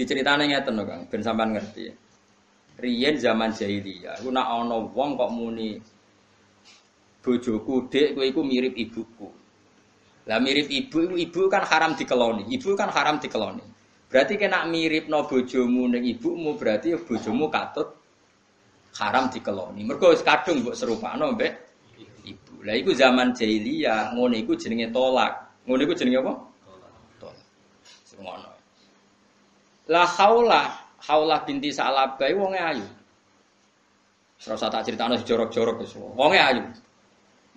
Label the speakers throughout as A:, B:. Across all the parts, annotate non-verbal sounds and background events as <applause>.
A: Diceritane ngeten lho Kang, ben sampean ngerti. Riyen zaman jahiliyah, iku nak ana wong kok muni bojoku dek kowe iku mirip ibuku. Lah mirip ibu, ibu kan haram dikeloni. Ibu kan haram dikeloni. Berarti kena mirip no bojomu ning ibumu berarti bojomu katut haram dikeloni. Mergo wis kadung mbok serupano mbek ibu. Lah iku zaman jahiliyah, ngono iku jenenge tolak. Ngono iku jenenge apa? Tolak. Ngono. La haula, haula binti Sa'labah wonge ayu. Serasa tak critakno jorok-jorok wis. Wonge ayu.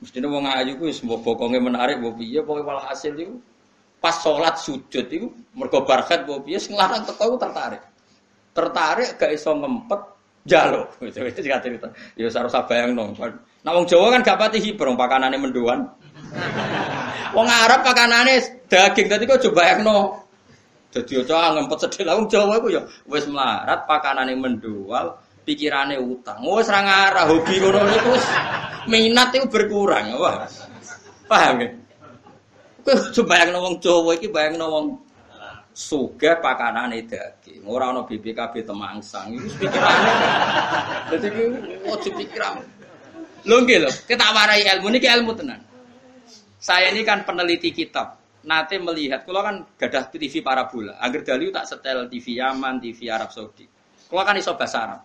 A: Mestine wong ayu ku wis mbok bokonge menarik mbok piye pokoke wal hasil iku pas salat sujud iku mergo barkat mbok piye sing iku tertarik. Tertarik gak iso ngempet jalo. <laughs> Itu cerita. Ya sarasa bayangno. Nah wong Jawa kan gak pati hiper pakanane mendoan. <laughs> Wong Arab pakanane daging tadi kok coba bayangno. Dadi aja ngempet sedhek wong Jawa iku ya wis melarat pakanane mendual, pikirane utang. Wis ra hobi ngono niku minat itu berkurang. Wah. Paham ya? Kowe coba wong Jawa iki bayangno wong sugih pakanane daging. Ora ana BPKB temangsang. Iku pikirane. Dadi ojo pikiran. Lho nggih lho, kita warai ilmu niki ilmu tenan. Saya ini kan peneliti kitab. Nanti melihat, kalau kan gadah TV parabola. Agar dahulu tak setel TV Yaman, TV Arab Saudi. Kalau kan iso bahasa Arab.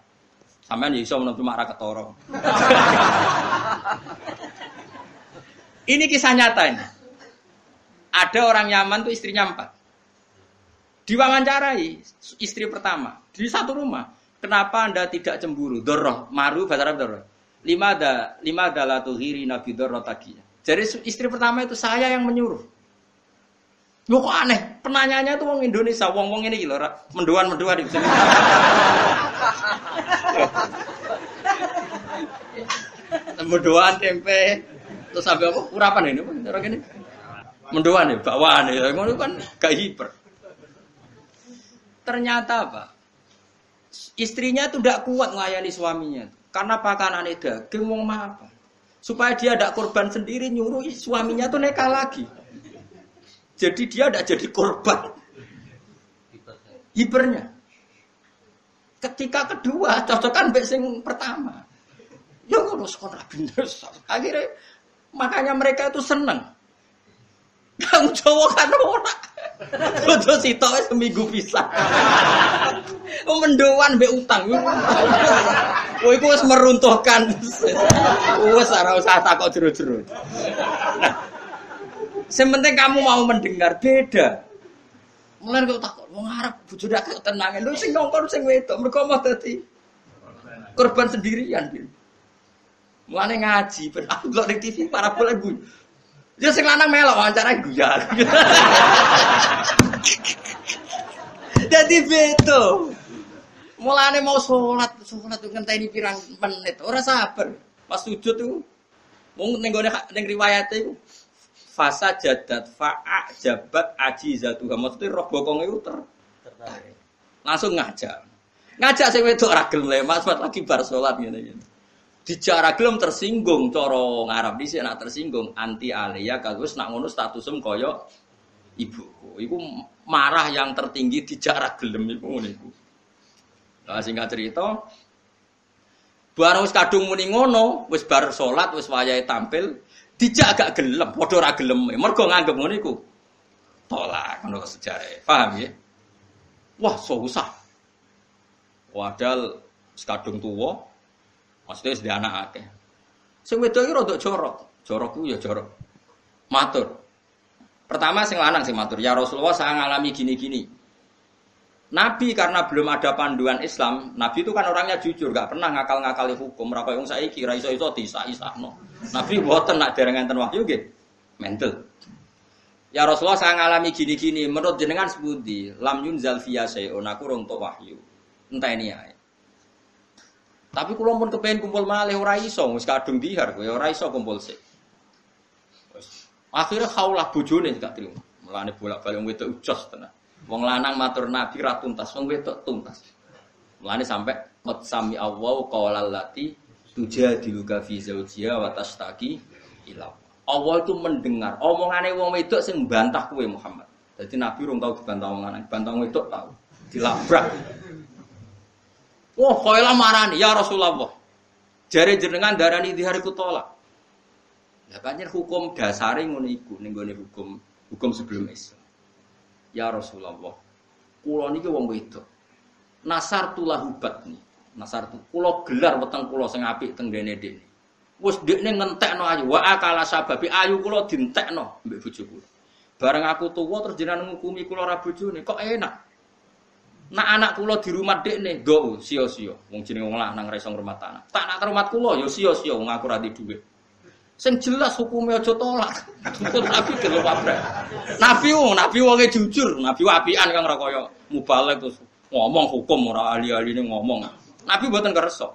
A: Sampean ya iso menawa cuma ketoro. <laughs> ini kisah nyata ini. Ada orang Yaman tuh istrinya empat. Diwawancarai istri pertama di satu rumah. Kenapa anda tidak cemburu? Doroh, maru bahasa Arab doroh. Lima ada lima adalah tuhiri nabi doroh tadi. Jadi istri pertama itu saya yang menyuruh. Loh kok aneh? Penanyanya itu wong Indonesia, wong-wong ini gitu, menduan-menduan itu. <laughs> menduan tempe, terus sampai apa? Urapan ini, orang ini. Menduan ya, bawaan ya, ngono kan gak hiper. Ternyata apa? Istrinya itu tidak kuat melayani suaminya. Karena pakanan daging mau apa? Supaya dia tidak korban sendiri nyuruh suaminya tuh neka lagi. Jadi dia tidak jadi korban hipernya. Ketika kedua cocokan mbek sing pertama. Ya ngono sekolah bener. Akhirnya makanya mereka itu seneng. Kang Jawa kan ora. Kudu sitok wis seminggu bisa. Oh mendoan mbek utang. Oh iku wis meruntuhkan. Wis ora usah takok jero-jero. Sementing kamu mau mendengar beda. Mulai kau takut, mau ngarep bujuk dak tenangin. Lu sing ngongkon sing wedok, mereka mau tadi korban sendirian. Mulai ngaji, ben aku ning TV para bola gue. Ya sing lanang melok wawancara guya. <laughs> Jadi beda. Mulane mau sholat, sholat tuh ngenteni pirang menit, ora sabar. Pas sujud tuh, mau nenggone neng riwayat itu, fasa jadat fa'a jabat ajizatuha. Maksudnya roh bokong itu ter tertarik. langsung ngajak. Ngajak saya itu ragil lemas lagi bar sholat gitu gitu dijak gelem tersinggung coro ngarap di sini tersinggung anti alia kagus nak ngono statusem koyo ibu ibu marah yang tertinggi dijak gelem ibu ngono ibu nah, singkat cerita barang wis kadung muni ngono wis bar sholat wis wayahe tampil Dijak agak gelem, padha ora gelem. Mergo nganggep ngono iku tolak ngono sejarah. Paham ya? Wah, susah. Wadal sekadung tuwa maksudnya wis anak akeh. Sing wedok iki rada jorok. Jorok ku ya jorok. Matur. Pertama sing lanang sing matur, "Ya Rasulullah, saya ngalami gini-gini." Nabi karena belum ada panduan Islam, Nabi itu kan orangnya jujur, gak pernah ngakal-ngakali hukum. Raka yang saya kira iso iso tisa isa no. Nabi buatan nak derengan wahyu gitu, mental. Ya Rasulullah saya ngalami gini-gini, menurut jenengan sebuti, lam yunzal fiya sayun, aku rontok wahyu. Entah ini ya. Tapi kalau pun kepengen kumpul malih ora iso, wis kadung dihar kowe ora iso kumpul sik. Akhirnya kaulah bojone gak terima. Mulane bolak-balik wedok ujos tenan. Wong lanang matur Nabi ra tuntas, wong wedok tuntas. Mulane sampai qad sami Allah qawla allati tujadiluka fi zawjiha wa tastaqi ila Allah itu mendengar omongane wong wedok sing bantah kowe Muhammad. Jadi Nabi rung tau dibantah wong lanang, bantah wong wedok tau. dilabrak. Wah, koyla marani ya Rasulullah. Jari jenengan darani di hari kutolak. Lah hukum dasare ngono iku ning hukum hukum sebelum Islam. Ya Rasulullah. Kula niki wong wedok. Nasar tulah hubat nih. Nasar tu kula gelar weteng kula sing apik teng dene dene. Wis dekne ngentekno ayu. Wa akala sababi ayu kula dintekno mbek bojo. Bareng aku tuwa terus jenengan ngukumi kula ra bojone kok enak. Nak anak kula di rumah dekne, do sia-sia. Wong jenenge wong lanang ra iso ngrumat anak. Tak nak rumah kula ya sia-sia wong aku ra. Sing jelas hukumnya aja tolak. Nabi gelem pabrak. Nabi wong, nabi wonge jujur, nabi wapian kang ora kaya mubalek terus ngomong hukum ora ahli-ahline ngomong. Nabi mboten kersa.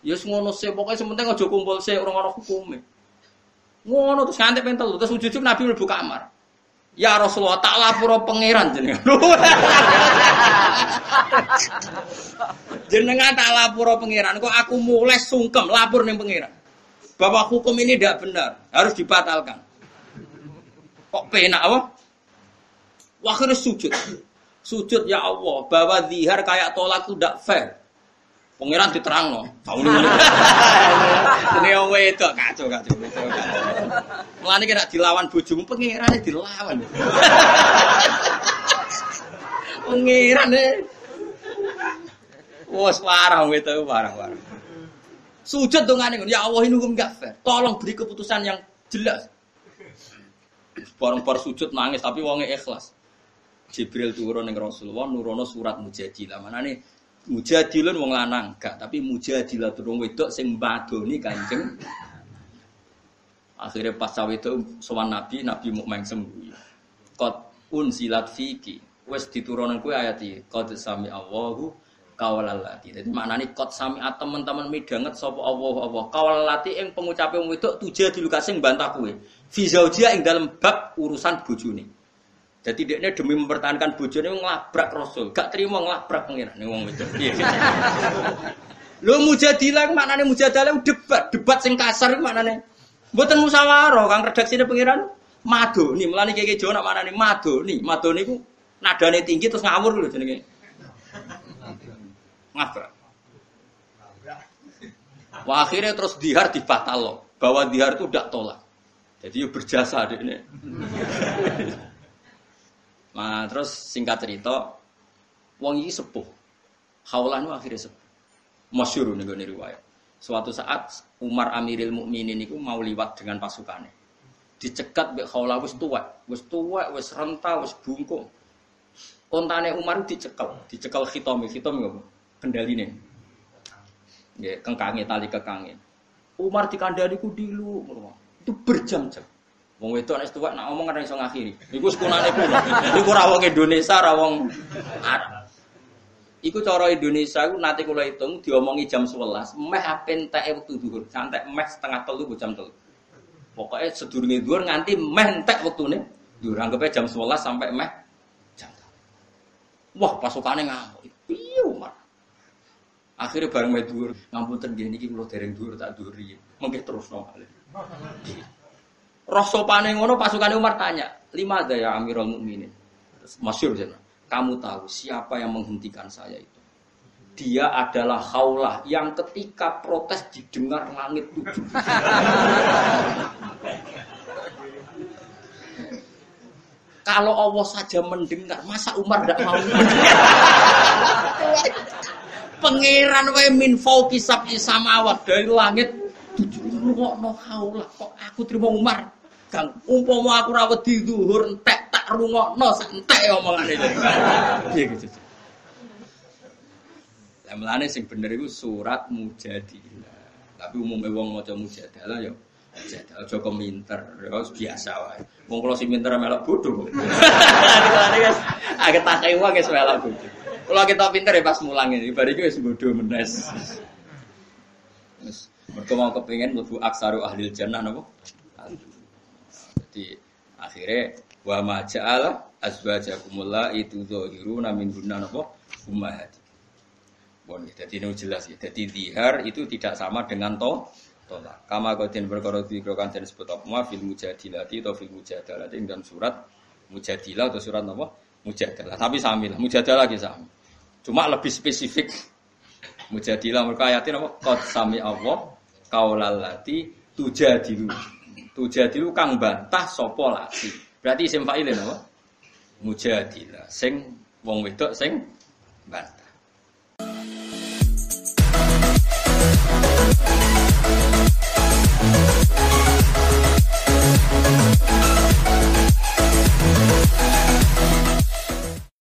A: Ya yes, ngono sih, pokoknya sementing aja kumpul sih orang orang hukumnya. Ngono terus ngantek pentel, terus ujug Nabi mlebu kamar. Ya Rasulullah tak lapor pangeran jenengan. <laughs> jenengan tak lapor pangeran kok aku mulai sungkem lapor nih pangeran. Bahwa hukum ini tidak benar, harus dibatalkan. Kok penak apa? Wakil sujud. Sujud ya Allah, bahwa zihar kayak tolak itu tidak fair. Pangeran diterang loh. Tahu nih. <laughs> Ini yang itu kacau kacau. Mulane kira dilawan bojomu pangeran dilawan. <laughs> Pangeran deh. Wah, parah itu parah parah. Sujud dongane ya Allah ini hukum fair. Tolong beri keputusan yang jelas. Bareng-bareng sujud nangis tapi wonge ikhlas. Jibril turun ning Rasulullah nurono surat Mujadilah. nih? Mujadilun wong lanang gak, tapi mujadilah turun wedok sing badoni Kanjeng. Akhirnya pas cawe itu sowan Nabi, Nabi mau main sembuh. Kot unsilat fiki, wes diturunan kue ayat ini. Kot sami Allahu kawalalati. Jadi maknanya kot sami teman-teman midanget sopo Allah Allah kawalalati yang pengucapnya wong wedok tuja dilukas sing bantah kue. Fizaujia yang dalam bab urusan bojone. Jadi dia demi mempertahankan bojone ngelabrak Rasul, gak terima ngelabrak pengiran nih wong itu. Iya. <laughs> Lo mujadilah mana nih mujadalah debat, debat sing kasar mana nih? Buatan musyawarah, kang redaksi pengiran madu nih melani mana nih madu nih, madu nih ku nadane tinggi terus ngawur loh jenenge. Ngabrak. Wah akhirnya terus dihar dibatal loh, bahwa dihar itu tidak tolak. Jadi berjasa deh ini. <laughs> Nah, terus singkat cerita, wong ini sepuh. Haulan akhirnya sepuh. Masyur nih gue riwayat. Suatu saat Umar Amiril Mukminin itu mau liwat dengan pasukannya. Dicekat be Haula wis tua, wis tua, wis renta, wis bungkuk. Kontane Umar dicekel, dicekel khitom, khitom nggak kendaline. Ya, kengkange tali kekange. Umar dikandani ku dilu, itu berjam-jam. Wong wedok nek tuwek nak ngomong ora iso ngakhiri. Iku sekunane kulo. Iku ora wong Indonesia, ora wong Arab. Iku cara Indonesia iku nanti kula hitung diomongi jam 11, meh apen entek wektu dhuwur, santai meh setengah telu ku jam telu. Pokoknya sedurunge dhuwur nganti meh entek wektune. Dhuwur anggape jam 11 sampai meh jam Wah, pasukane ngamuk. Akhirnya bareng meh dhuwur, ngapunten nggih niki kula dereng dhuwur tak dhuwur iki. Mengke terus no Roh sopane ngono pasukan Umar tanya, lima ada ya Amirul Mukminin. Masyur sana. Kamu tahu siapa yang menghentikan saya itu? Dia adalah Khaulah yang ketika protes didengar langit. Kalau Allah saja mendengar, masa Umar tidak mau Pangeran wae min fauqi sab'i samawat dari langit tujuh. Lu no Khaulah kok aku terima Umar? Kang umpama aku rawat di zuhur entek tak rungokno entek omongane. Piye <laughs> gitu. Lah melane sing bener iku surat Mujadilah. Tapi umumnya wong maca Mujadalah ya Jadal aja minter, ya biasa wae. Wong kula sing minter melok <laughs> guys, agak takai wae guys melok bodho. Kalau kita pinter ya pas mulang ini, bari itu wis bodho menes. Wis mergo mau kepengin mlebu aksaru ahli jannah napa? Jadi akhirnya wa ma ja'ala azwajakumullah itu zahiruna min gunna napa ummahati. Bon, jadi ini jelas ya. Jadi dihar itu tidak sama dengan to tolak. Kama kodin perkara dikrokan dan sebut apa fil mujadilati atau fil mujadalati dalam surat mujadilah atau surat apa mujadalah. Tapi sami lah, mujadalah lagi sami. Cuma lebih spesifik. Mujadilah mereka ayatin apa? Qad sami Allah kaulalati tujadilu. Tujadilu kang bantah sapa. Berarti isim fa'ilin apa? Mujadilah. Sing wong wedok sing bantah.